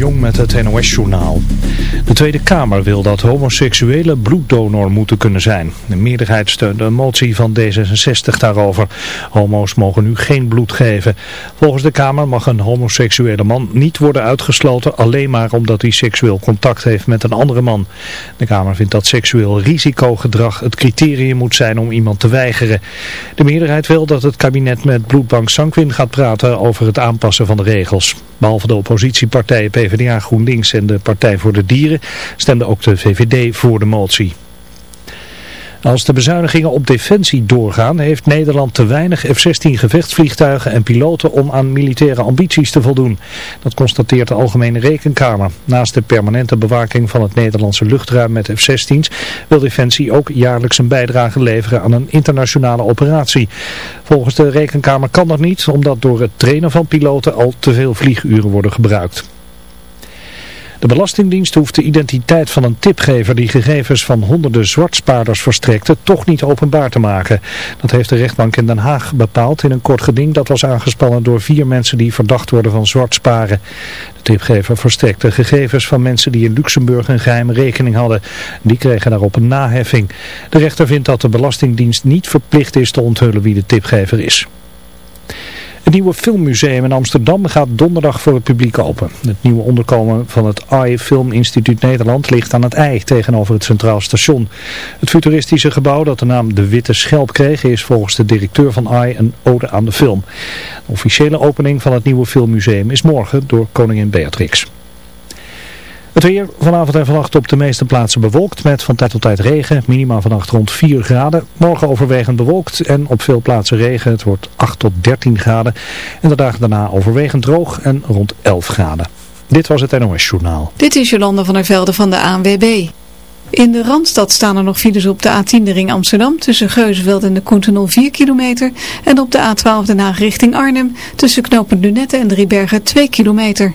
Jong met het NOS-journaal. De Tweede Kamer wil dat homoseksuelen bloeddonor moeten kunnen zijn. De meerderheid steunde een motie van D66 daarover. Homo's mogen nu geen bloed geven. Volgens de Kamer mag een homoseksuele man niet worden uitgesloten alleen maar omdat hij seksueel contact heeft met een andere man. De Kamer vindt dat seksueel risicogedrag het criterium moet zijn om iemand te weigeren. De meerderheid wil dat het kabinet met bloedbank Sanquin gaat praten over het aanpassen van de regels. Behalve de oppositiepartijen GroenLinks en de Partij voor de Dieren stemde ook de VVD voor de motie. Als de bezuinigingen op defensie doorgaan, heeft Nederland te weinig F-16 gevechtsvliegtuigen en piloten om aan militaire ambities te voldoen. Dat constateert de Algemene Rekenkamer. Naast de permanente bewaking van het Nederlandse luchtruim met F-16's wil Defensie ook jaarlijks een bijdrage leveren aan een internationale operatie. Volgens de Rekenkamer kan dat niet, omdat door het trainen van piloten al te veel vlieguren worden gebruikt. De Belastingdienst hoeft de identiteit van een tipgever die gegevens van honderden zwartspaarders verstrekte toch niet openbaar te maken. Dat heeft de rechtbank in Den Haag bepaald in een kort geding dat was aangespannen door vier mensen die verdacht worden van zwartsparen. De tipgever verstrekte gegevens van mensen die in Luxemburg een geheime rekening hadden. Die kregen daarop een naheffing. De rechter vindt dat de Belastingdienst niet verplicht is te onthullen wie de tipgever is. Het nieuwe filmmuseum in Amsterdam gaat donderdag voor het publiek open. Het nieuwe onderkomen van het AI Film Instituut Nederland ligt aan het IJ tegenover het Centraal Station. Het futuristische gebouw dat de naam De Witte Schelp kreeg is volgens de directeur van AI een ode aan de film. De officiële opening van het nieuwe filmmuseum is morgen door koningin Beatrix. Het weer vanavond en vannacht op de meeste plaatsen bewolkt met van tijd tot tijd regen. Minima vannacht rond 4 graden. Morgen overwegend bewolkt en op veel plaatsen regen. Het wordt 8 tot 13 graden. En de dagen daarna overwegend droog en rond 11 graden. Dit was het NOS Journaal. Dit is Jolanda van der Velde van de ANWB. In de Randstad staan er nog files op de A10 de ring Amsterdam tussen Geuzenveld en de Koentenol 4 kilometer. En op de A12 Den Haag richting Arnhem tussen knooppunt Lunette en Driebergen 2 kilometer.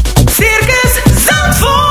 Circus Zandvoort.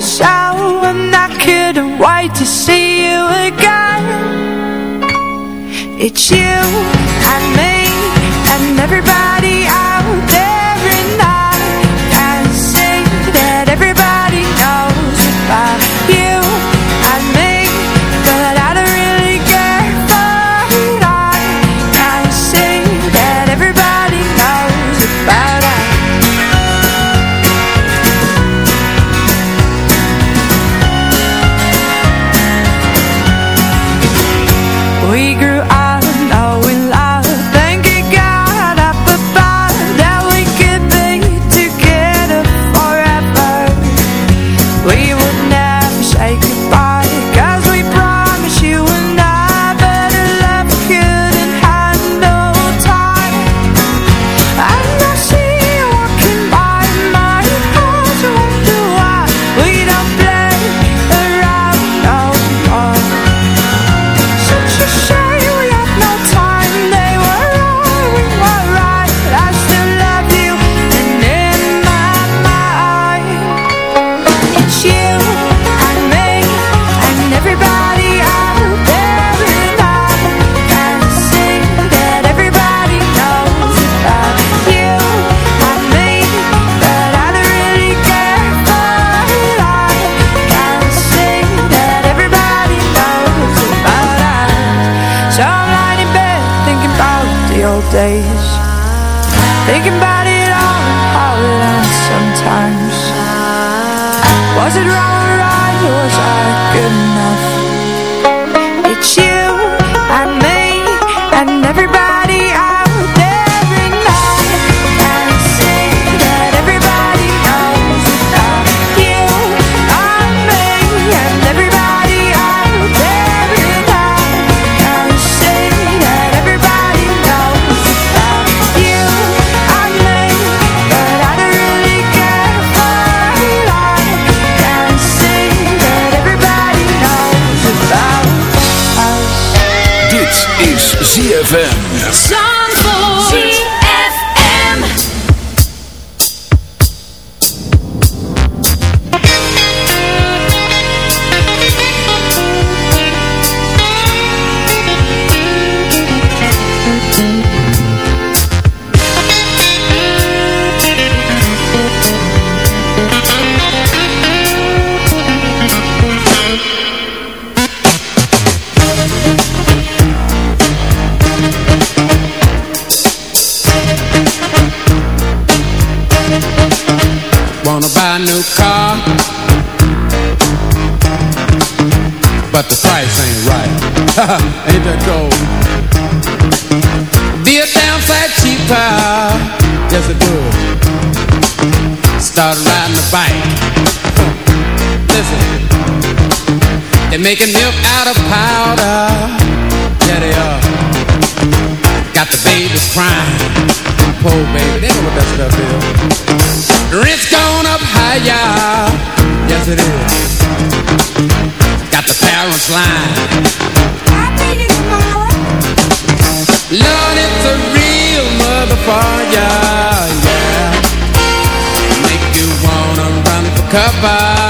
you so And I couldn't wait to see you again. It's you and me and everybody making milk out of powder. Yeah they are. Got the babies crying. Poor baby, they know what that stuff is. Rent's gone up higher, yes it is. Got the parents lying. Lord, it's a real motherfucker, yeah. Make you wanna run for cover,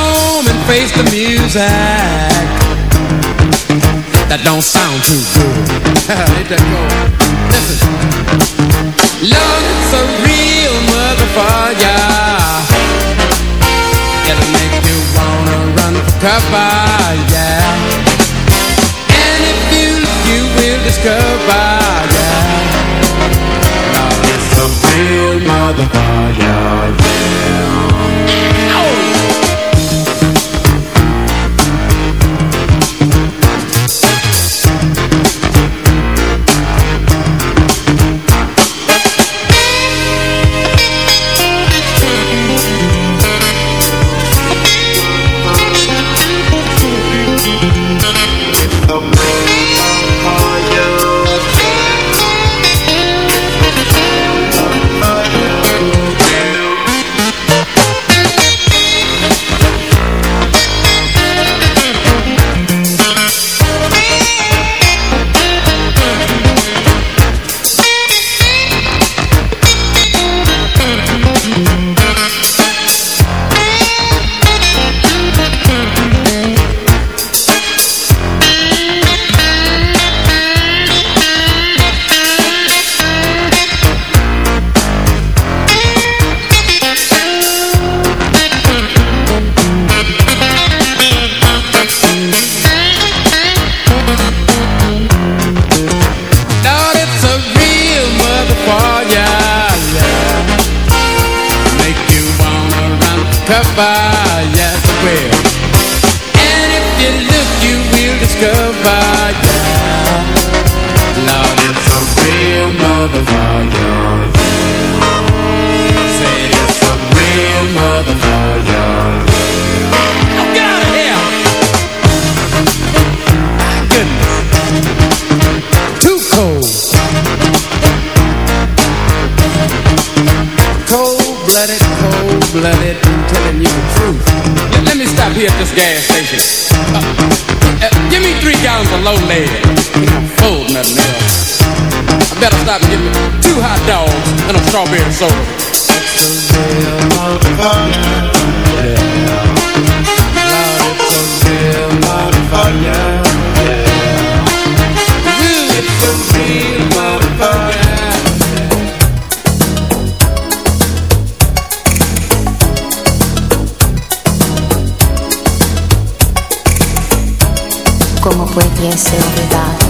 face the music. That don't sound too good. Ain't that cold Listen. Love, it's a real motherfucker. It'll make you wanna run for cover, yeah. And if you look, you will discover, yeah. Now it's a real motherfucker, yeah strawberry soda. It's a real motherfucker. Yeah. Lord, it's a real motherfucker. Yeah. It's a real motherfucker. ¿Cómo pudiese olvidar?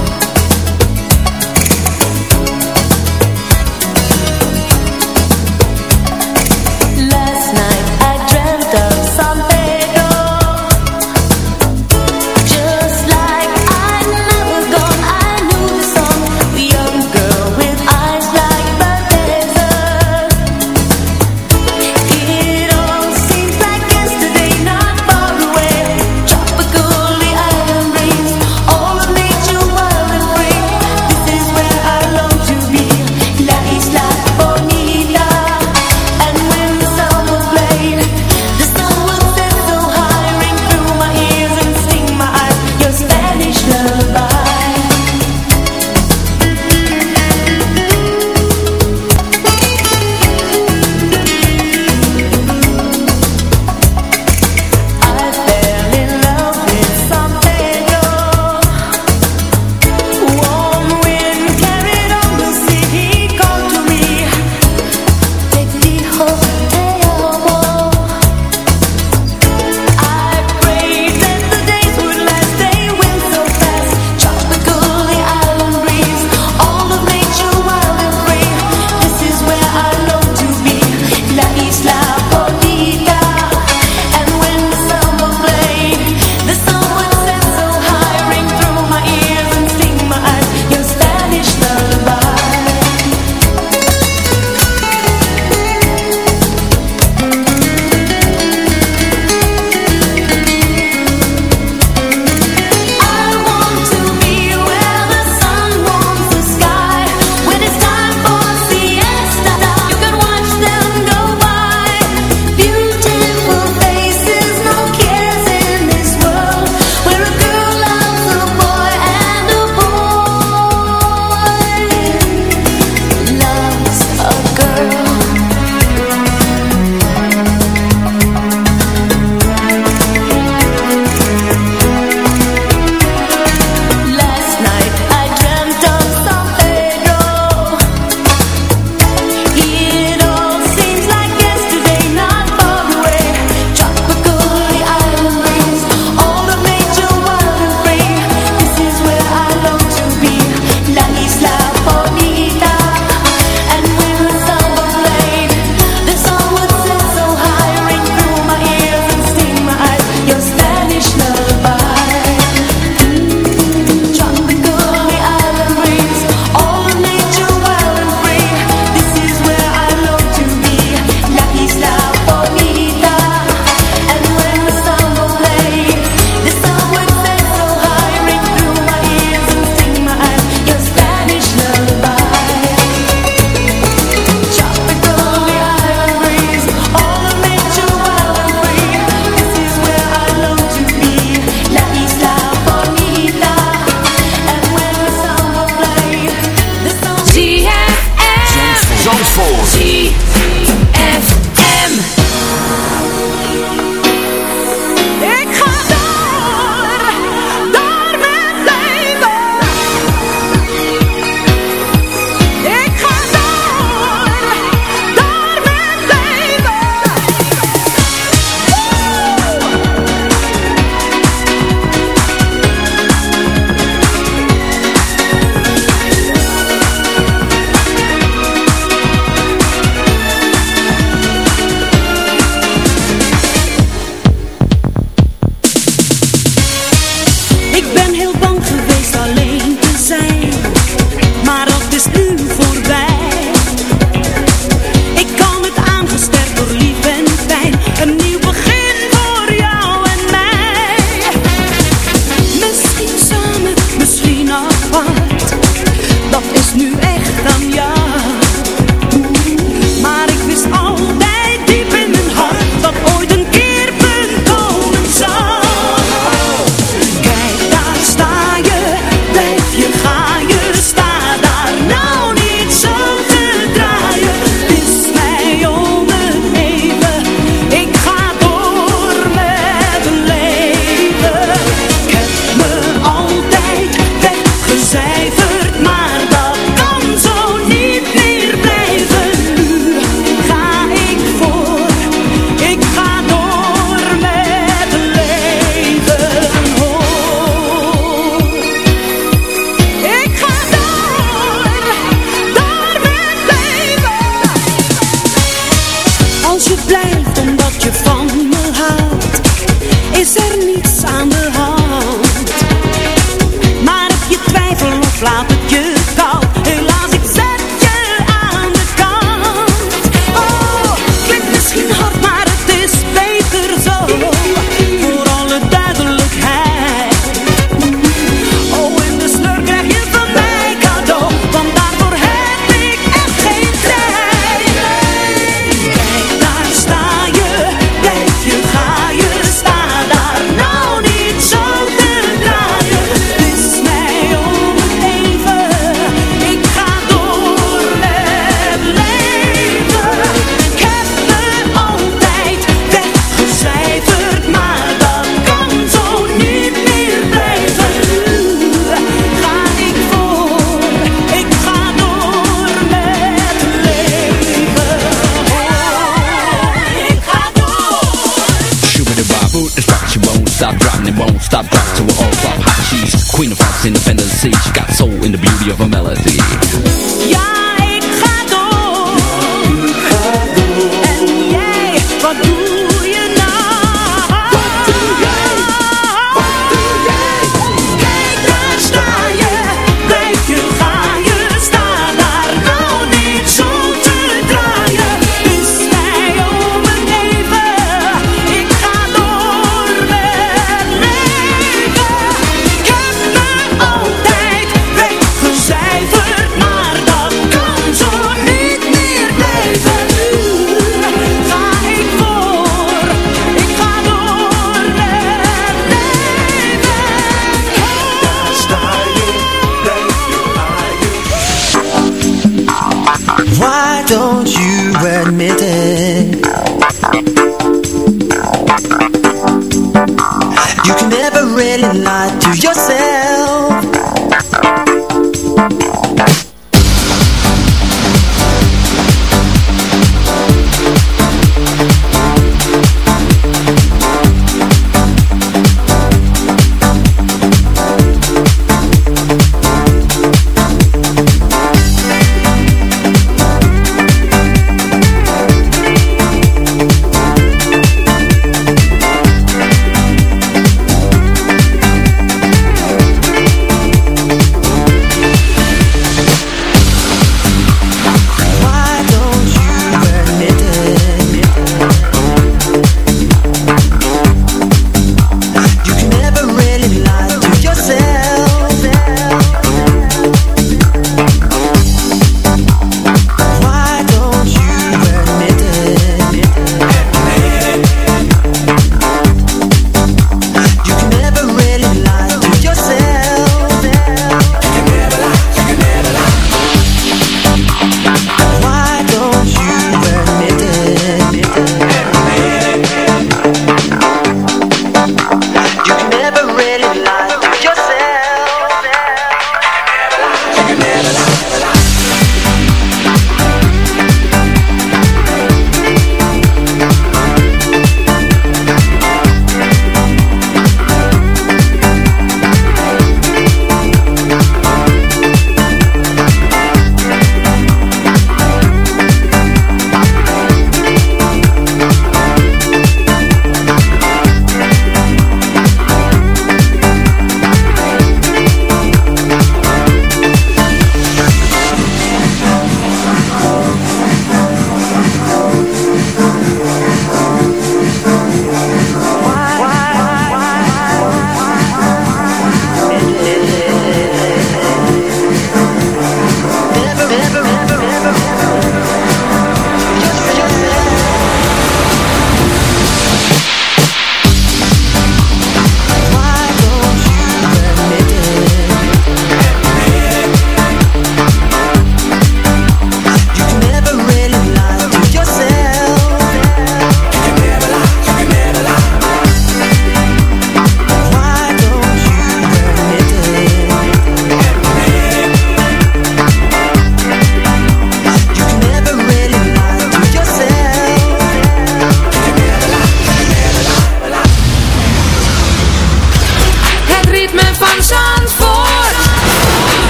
Really lie to yourself.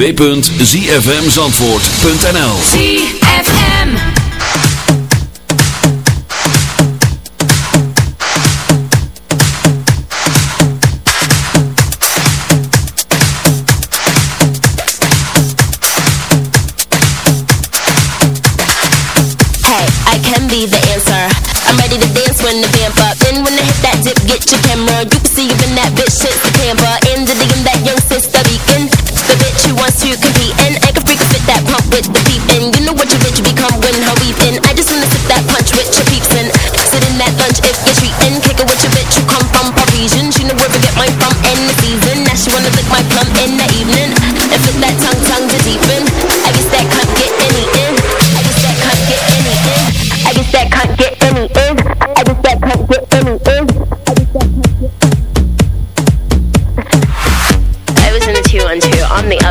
www.zfmzandvoort.nl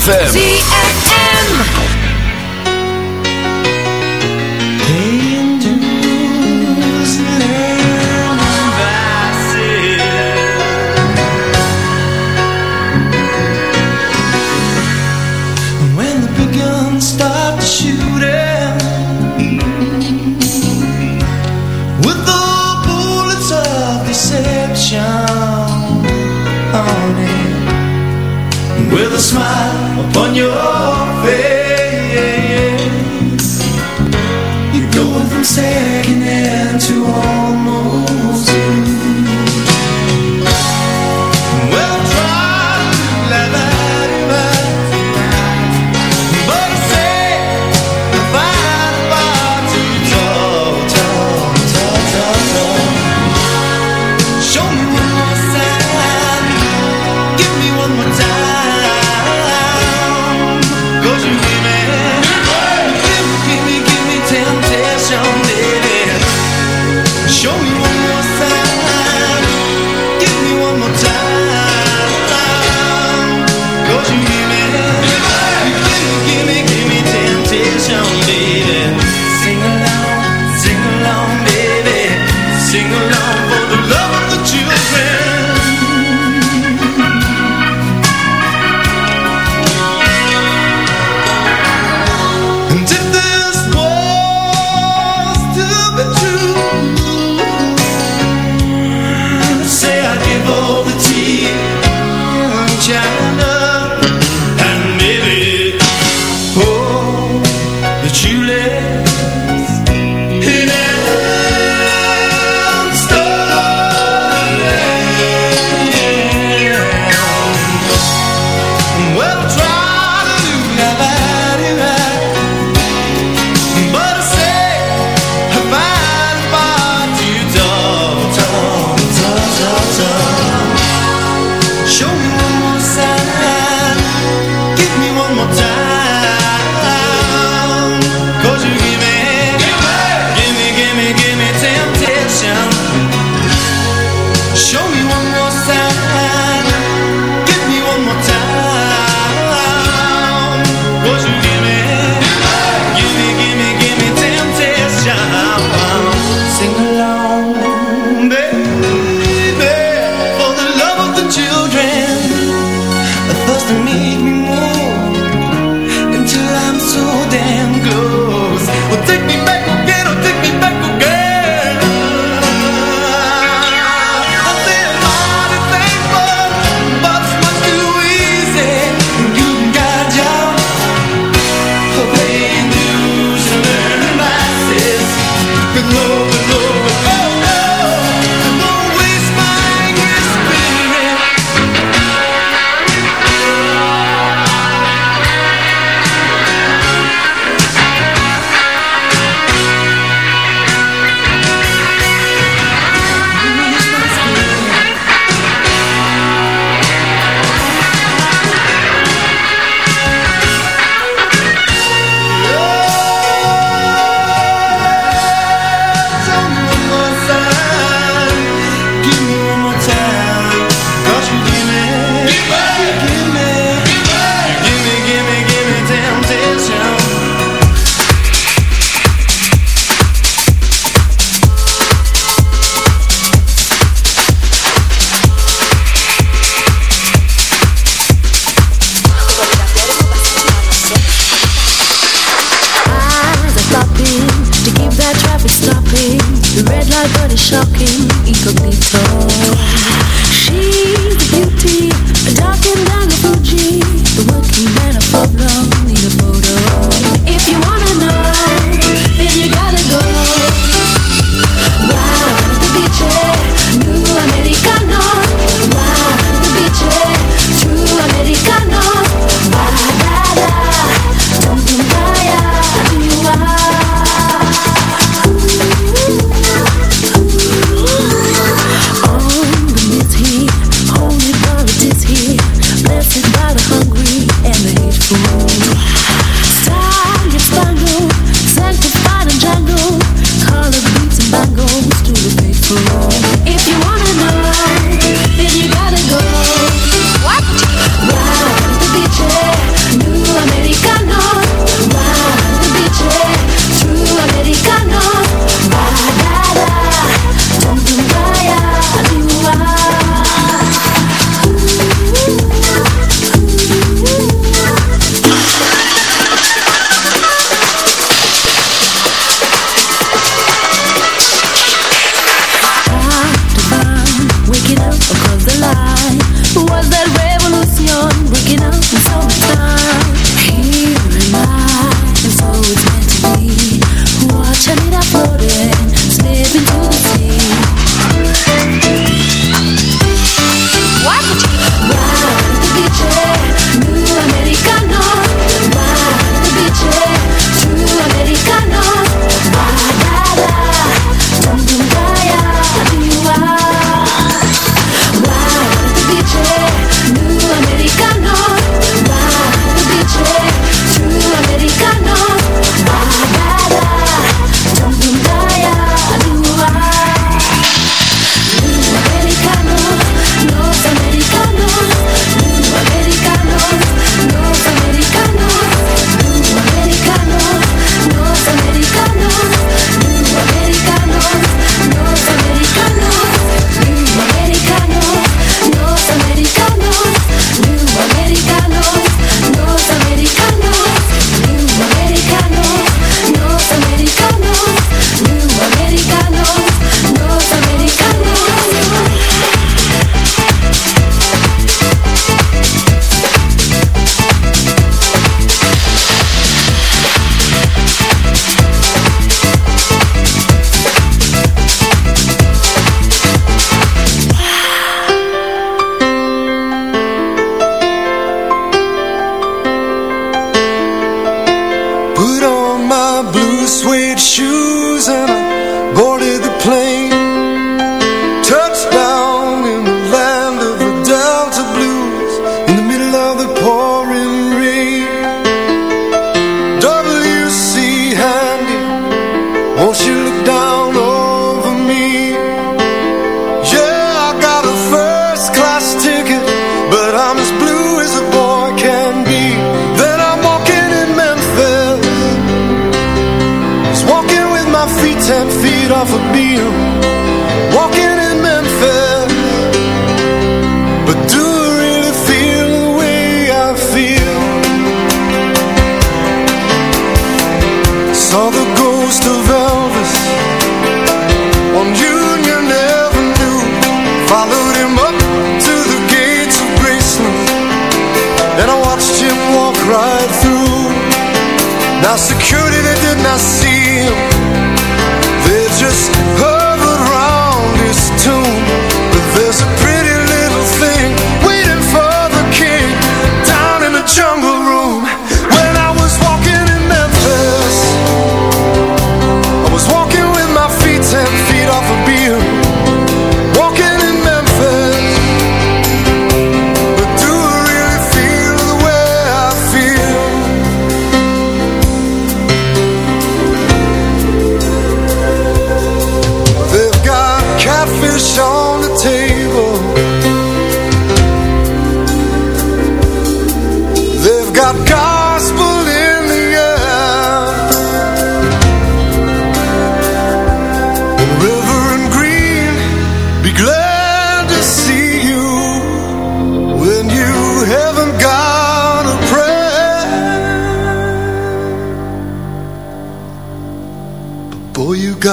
ZFM.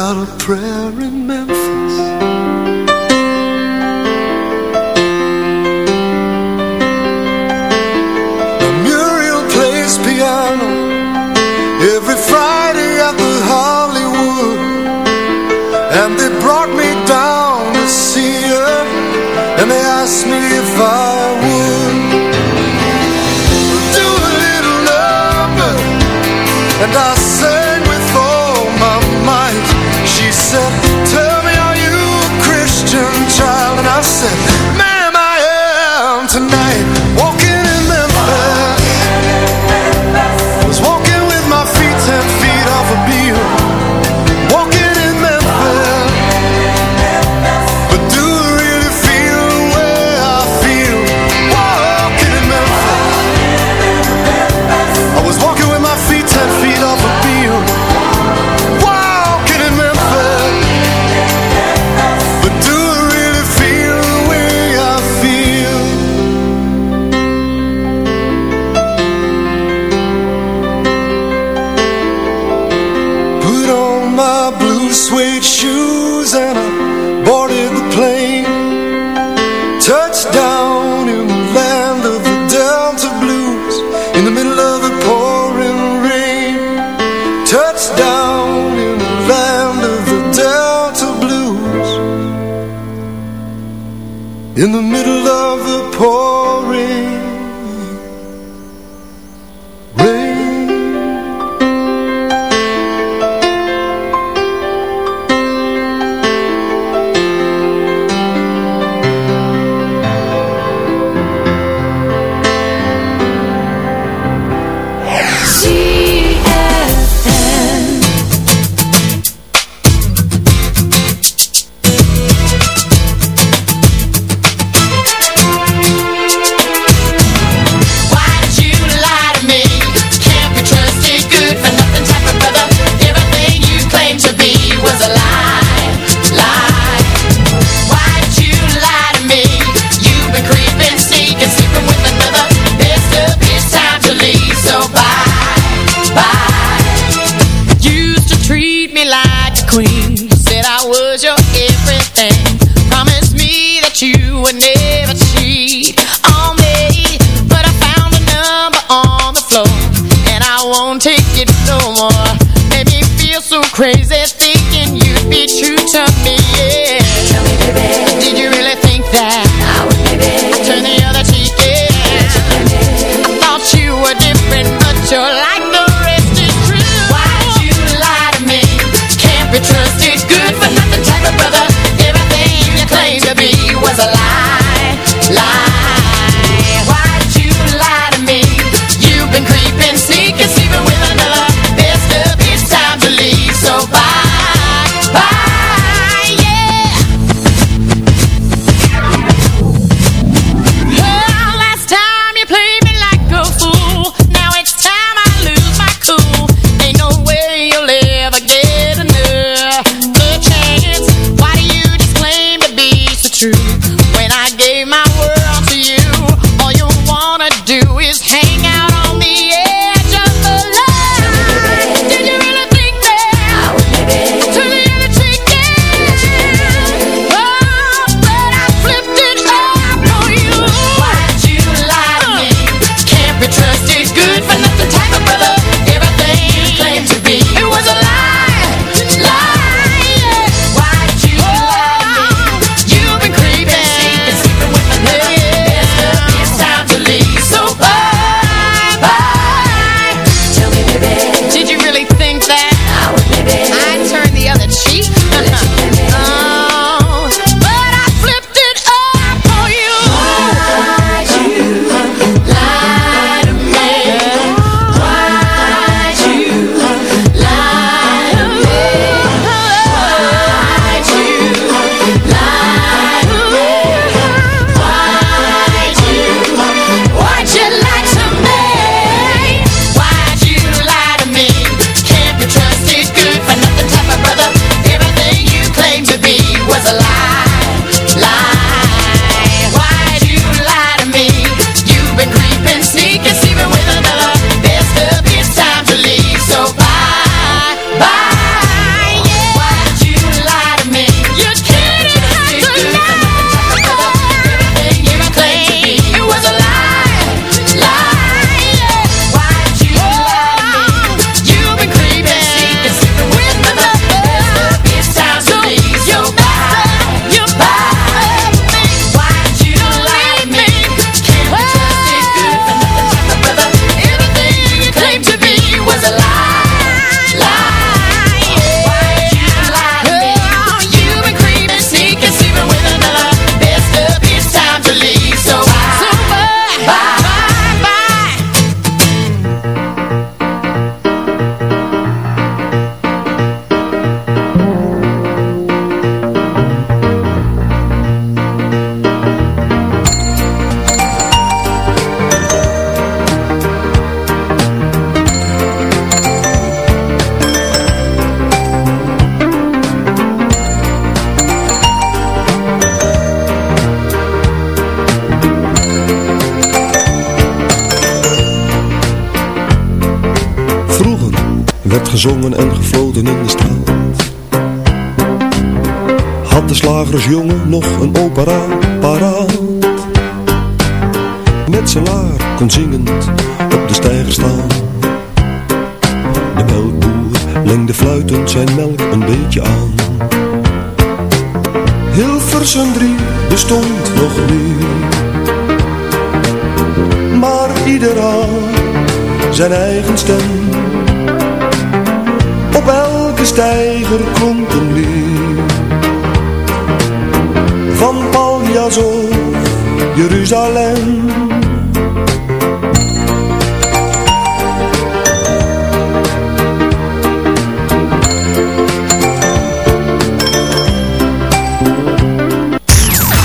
got a prayer in Memphis. The Muriel plays piano Every Friday at the Hollywood And they brought me down to see her And they asked me if I gezongen en gefloten in de straat. Had de slagersjongen nog een opera paraat. Met zijn kon zingend op de steiger staan. De melkboer lengde fluitend zijn melk een beetje aan. Hilversum drie bestond nog niet. Maar ieder had zijn eigen stem. er komt een van Paljas of Jeruzalem.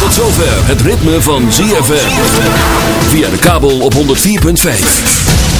Tot zover het ritme van ZFM. Via de kabel op 104.5.